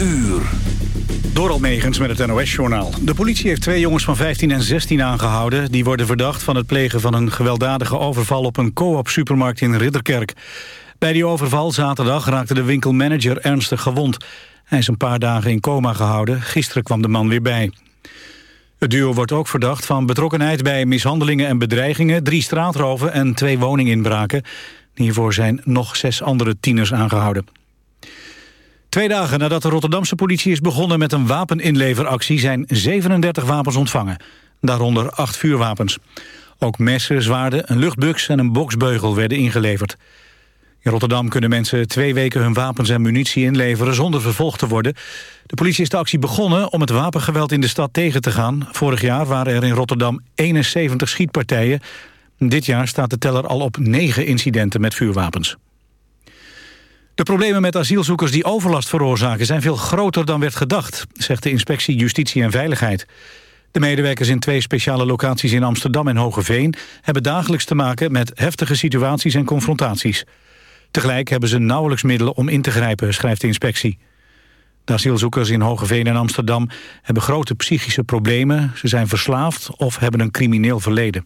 uur. Door Almegens met het NOS-journaal. De politie heeft twee jongens van 15 en 16 aangehouden. Die worden verdacht van het plegen van een gewelddadige overval... op een co-op-supermarkt in Ridderkerk. Bij die overval zaterdag raakte de winkelmanager ernstig gewond. Hij is een paar dagen in coma gehouden. Gisteren kwam de man weer bij. Het duo wordt ook verdacht van betrokkenheid bij mishandelingen en bedreigingen... drie straatroven en twee woninginbraken. Hiervoor zijn nog zes andere tieners aangehouden. Twee dagen nadat de Rotterdamse politie is begonnen met een wapeninleveractie... zijn 37 wapens ontvangen, daaronder acht vuurwapens. Ook messen, zwaarden, een luchtbux en een boksbeugel werden ingeleverd. In Rotterdam kunnen mensen twee weken hun wapens en munitie inleveren... zonder vervolgd te worden. De politie is de actie begonnen om het wapengeweld in de stad tegen te gaan. Vorig jaar waren er in Rotterdam 71 schietpartijen. Dit jaar staat de teller al op 9 incidenten met vuurwapens. De problemen met asielzoekers die overlast veroorzaken... zijn veel groter dan werd gedacht, zegt de inspectie Justitie en Veiligheid. De medewerkers in twee speciale locaties in Amsterdam en Hogeveen... hebben dagelijks te maken met heftige situaties en confrontaties. Tegelijk hebben ze nauwelijks middelen om in te grijpen, schrijft de inspectie. De asielzoekers in Hogeveen en Amsterdam hebben grote psychische problemen. Ze zijn verslaafd of hebben een crimineel verleden.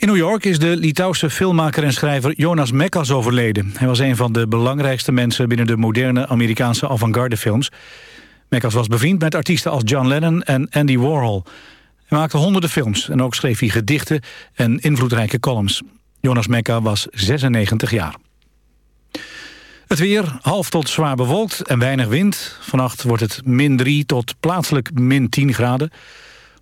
In New York is de Litouwse filmmaker en schrijver Jonas Mekas overleden. Hij was een van de belangrijkste mensen binnen de moderne Amerikaanse avant-garde films. Mekas was bevriend met artiesten als John Lennon en Andy Warhol. Hij maakte honderden films en ook schreef hij gedichten en invloedrijke columns. Jonas Mekka was 96 jaar. Het weer half tot zwaar bewolkt en weinig wind. Vannacht wordt het min 3 tot plaatselijk min 10 graden.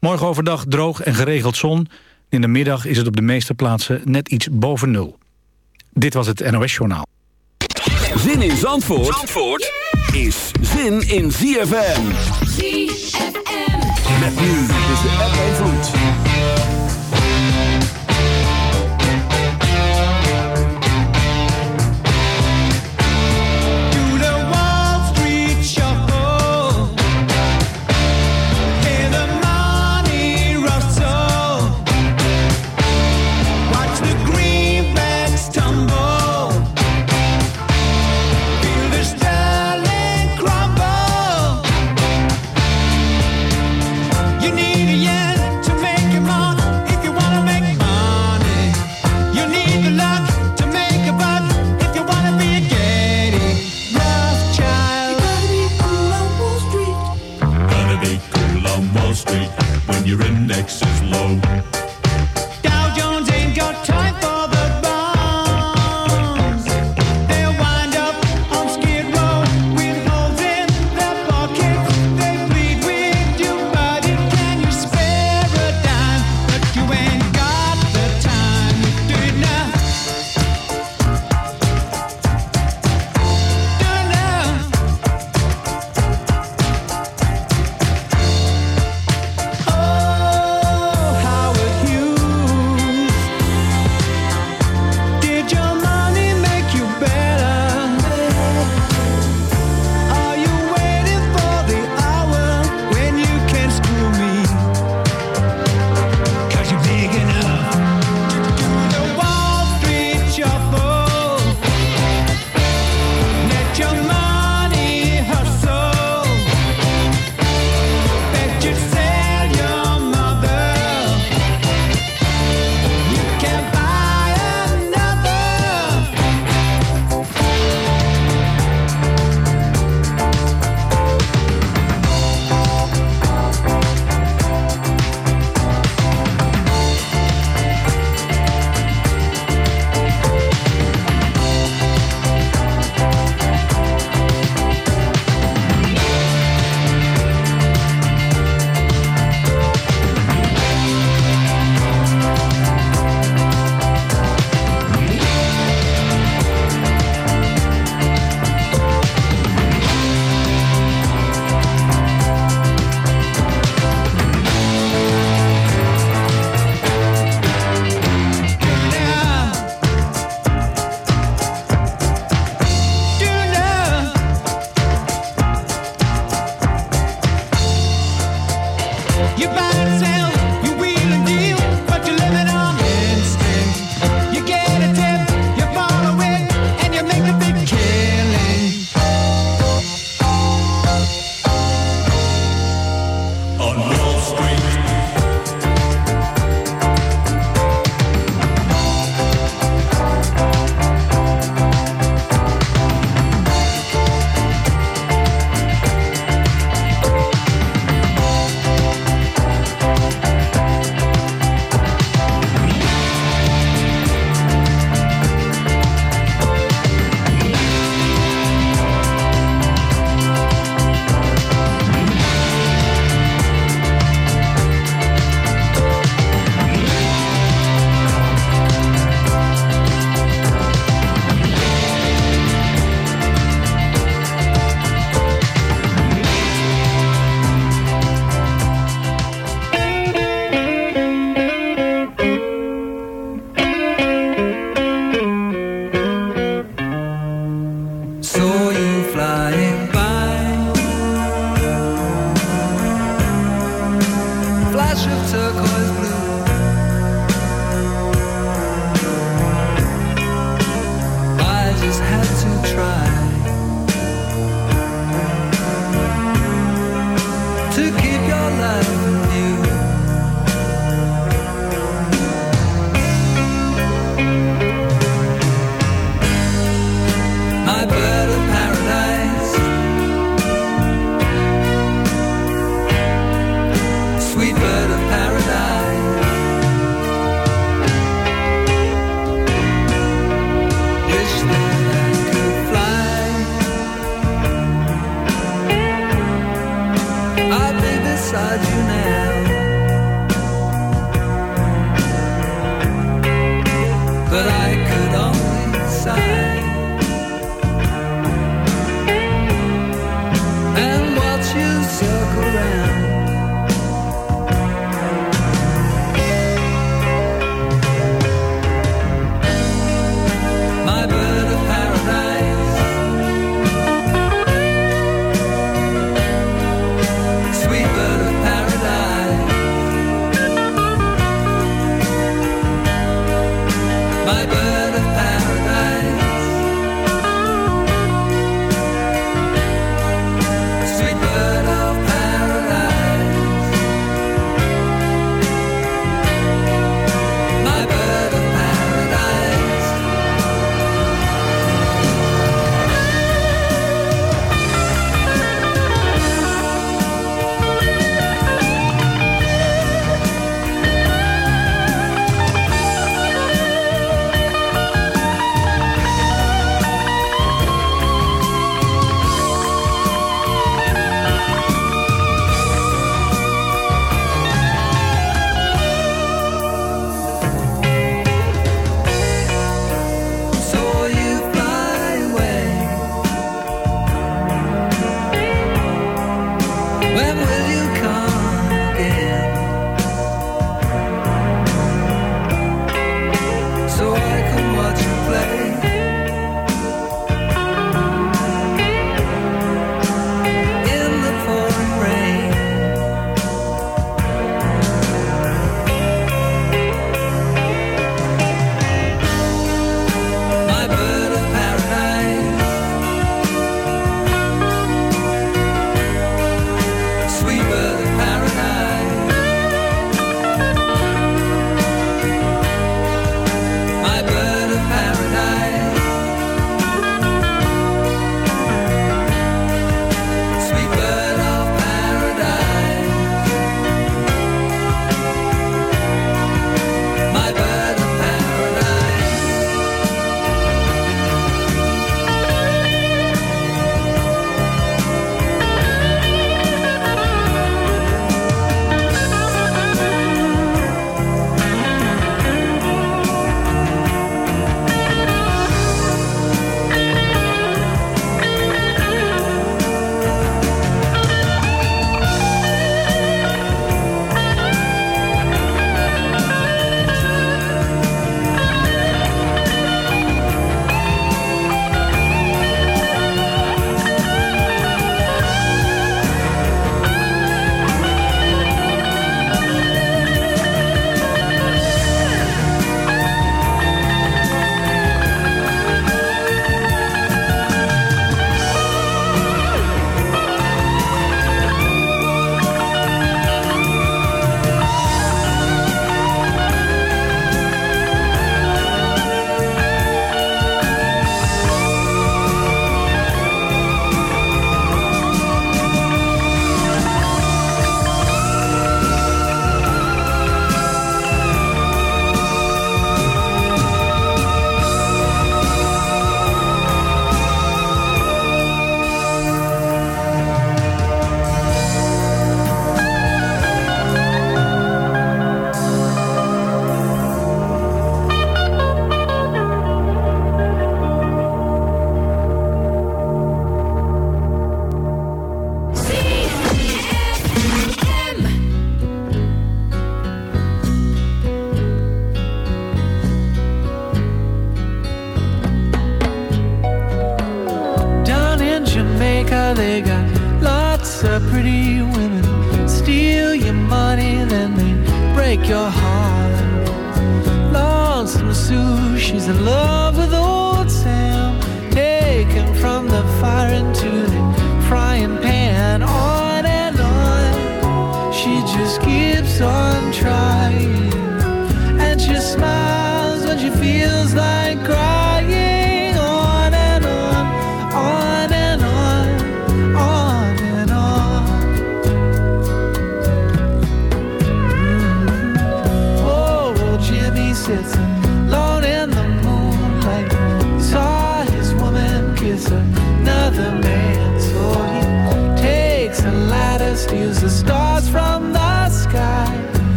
Morgen overdag droog en geregeld zon. In de middag is het op de meeste plaatsen net iets boven nul. Dit was het NOS Journaal. Zin in Zandvoort, Zandvoort is zin in ZFM. ZFM. Met nu is de app en vloed.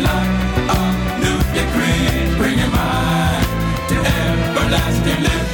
light of new to everlasting life.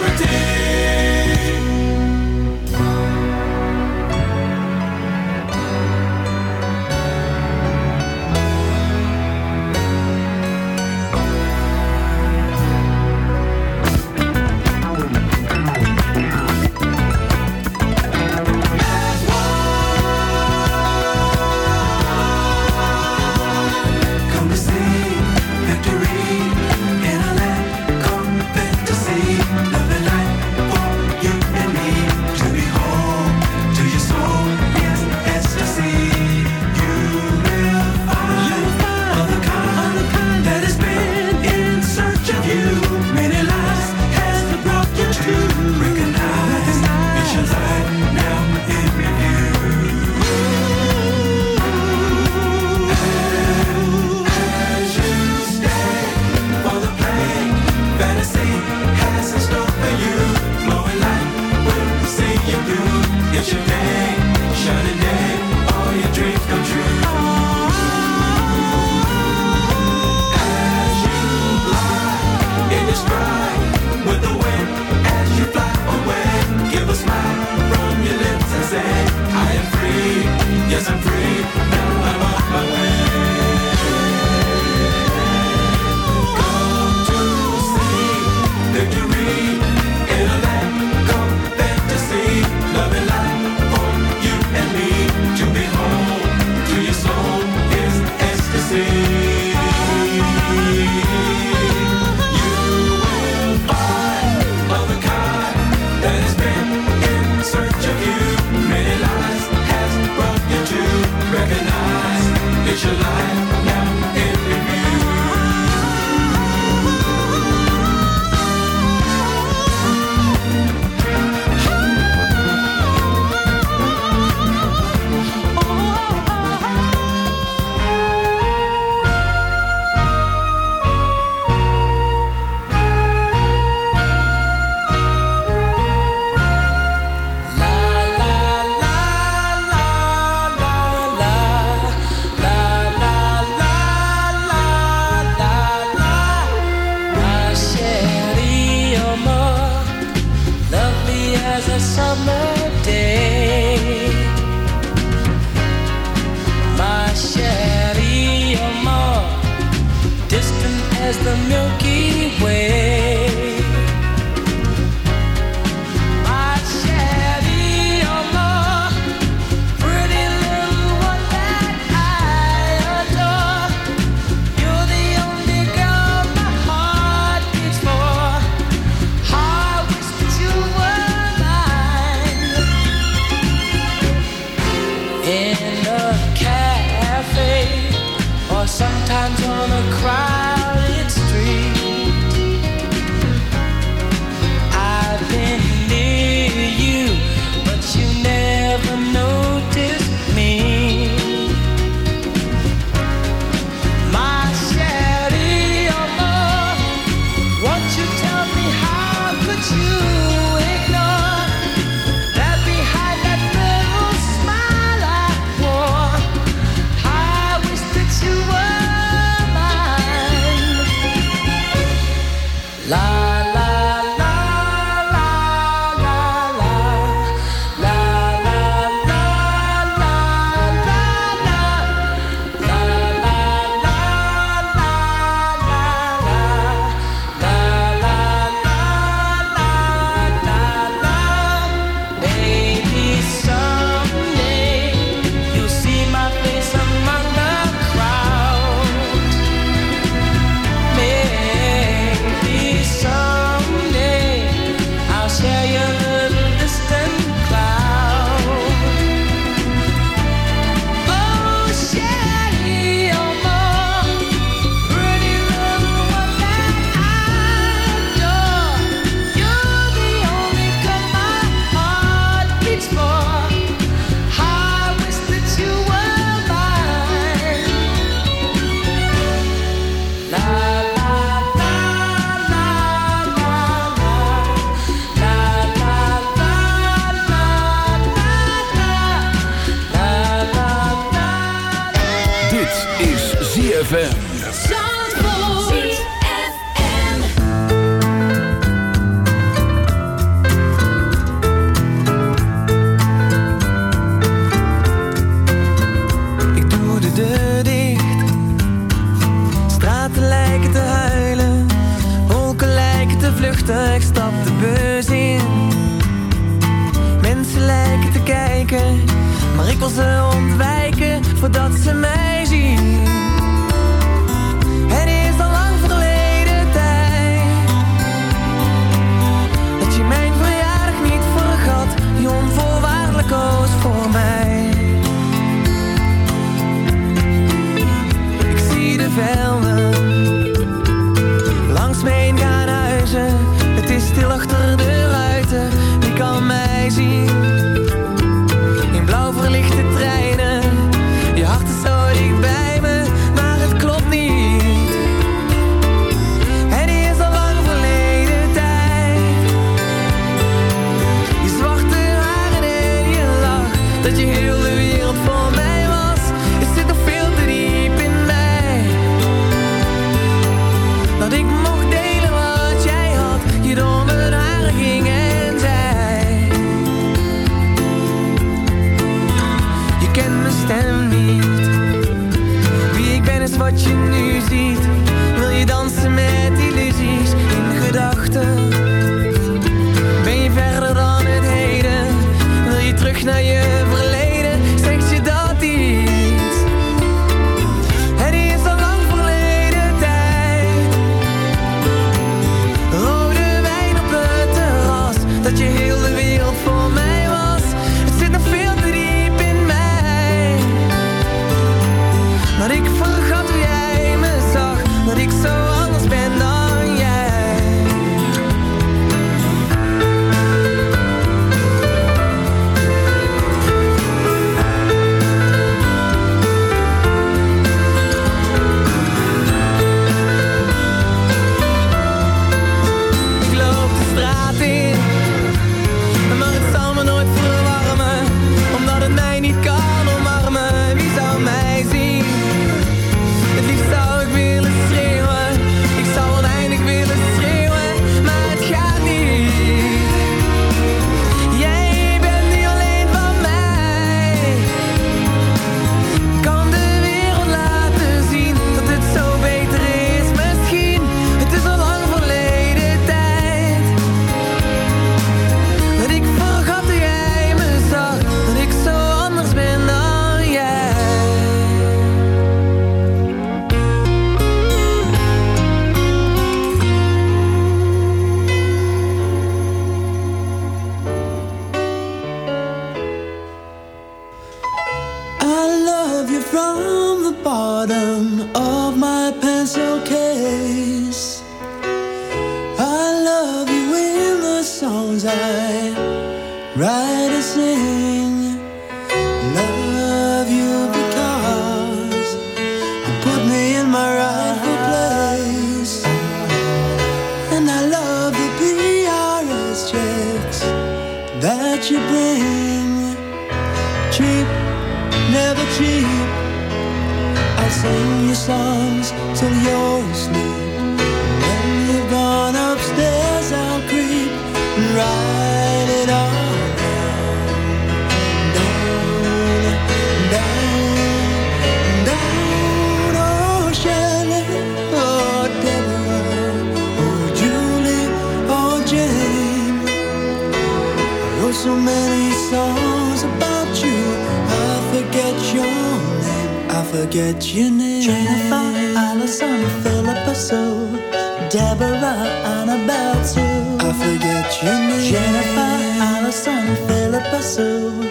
what you need. Jennifer, Allison, Philippa Sue,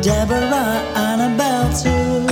Deborah, Annabelle too.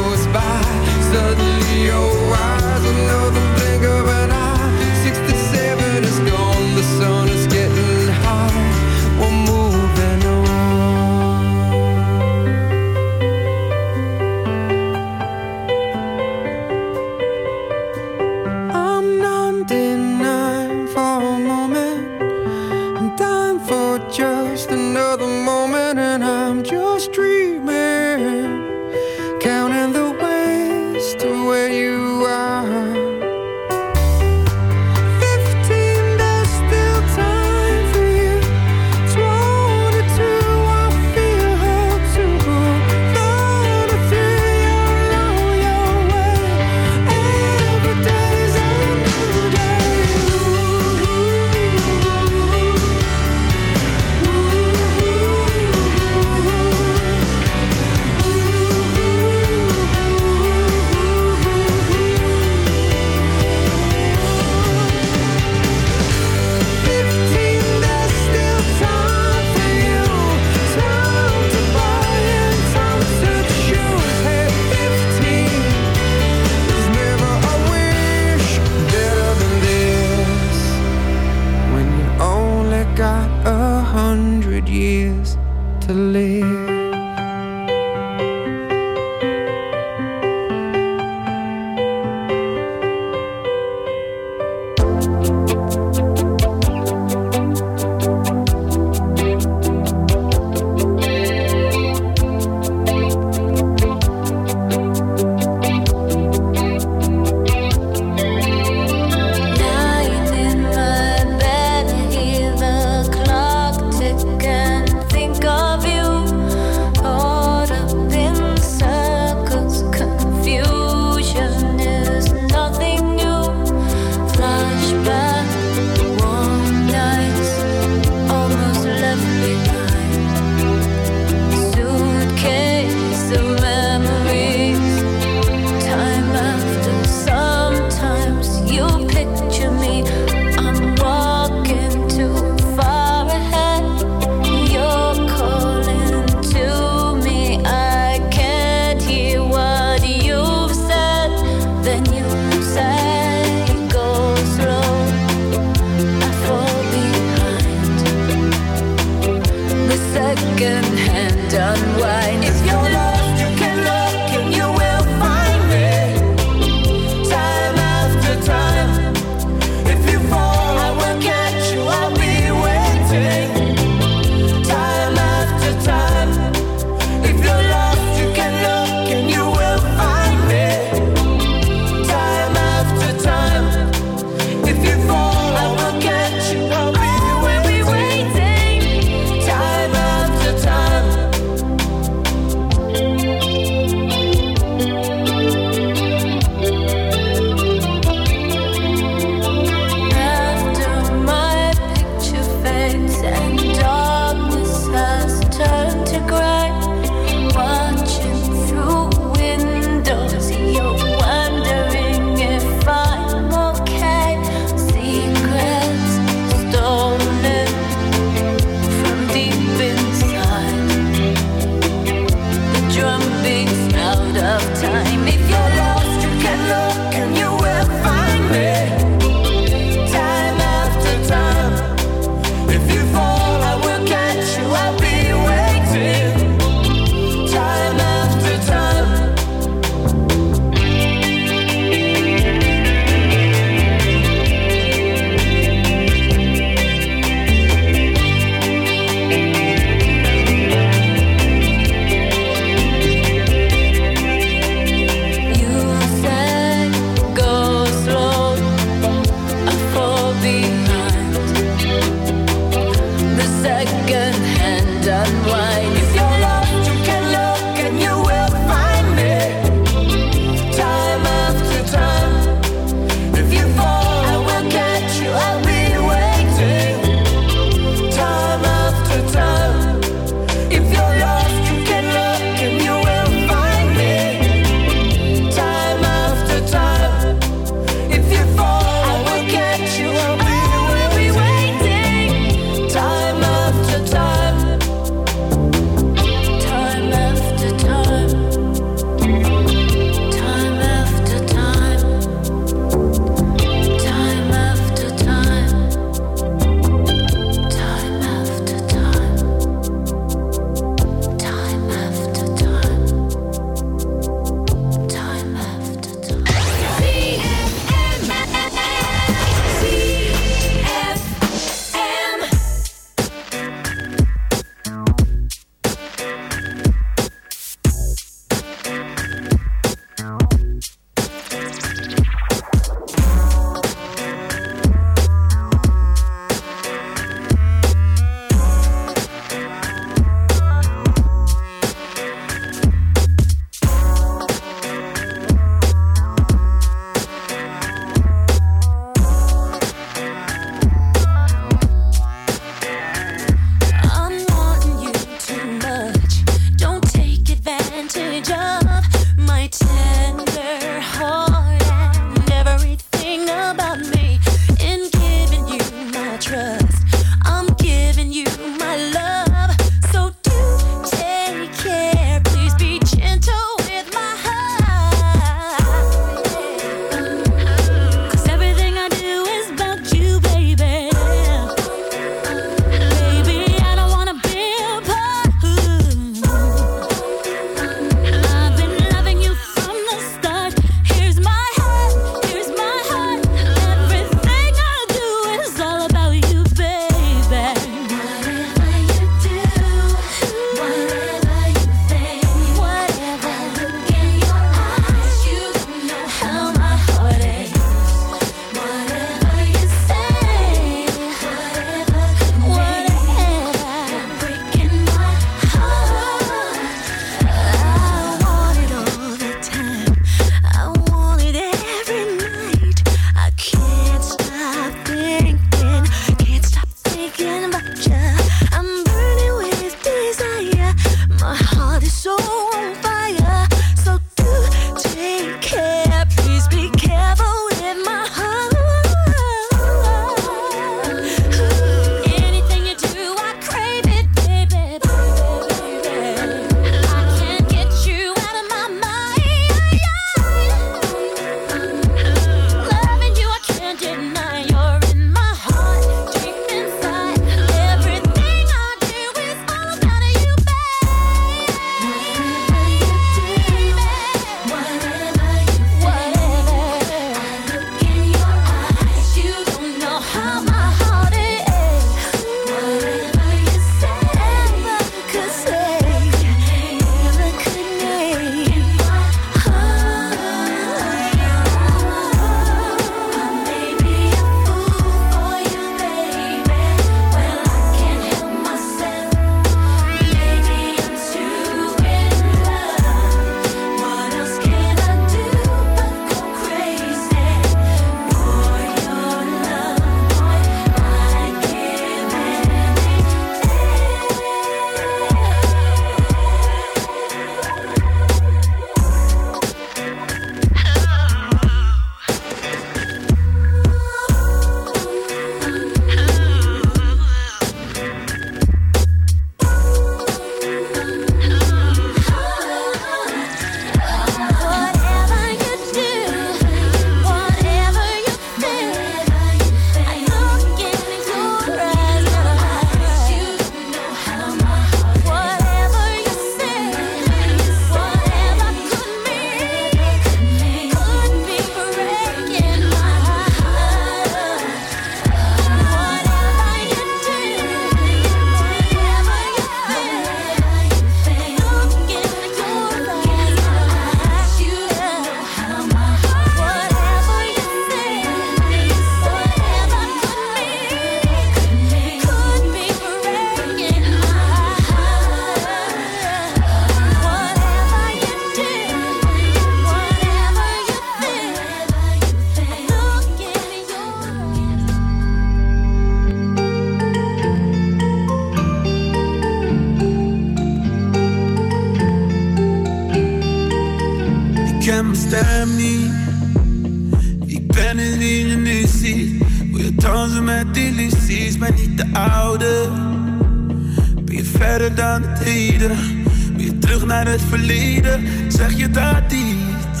Je terug naar het verleden? Zeg je dat iets?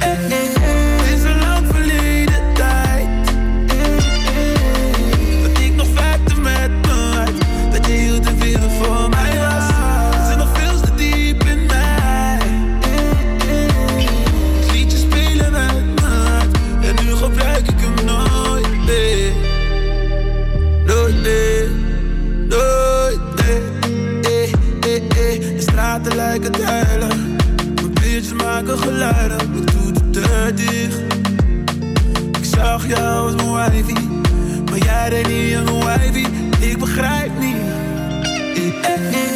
Eh, eh, eh, Ik zag jou als mijn wifey. Maar jij deed niet aan mijn wifey. Ik begrijp niet. Eh, eh, eh,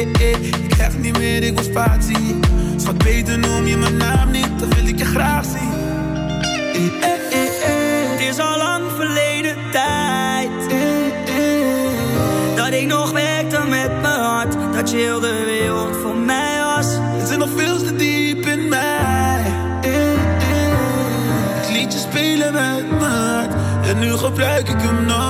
Ik krijg niet meer, ik wil spatie. Schat, beter noem je mijn naam niet, dan wil ik je graag zien. Het is al lang verleden tijd Dat ik nog werkte met mijn hart Dat je heel de wereld voor mij was Het zit nog veel te diep in mij. Ik liet je spelen met mijn hart. En nu gebruik ik hem nooit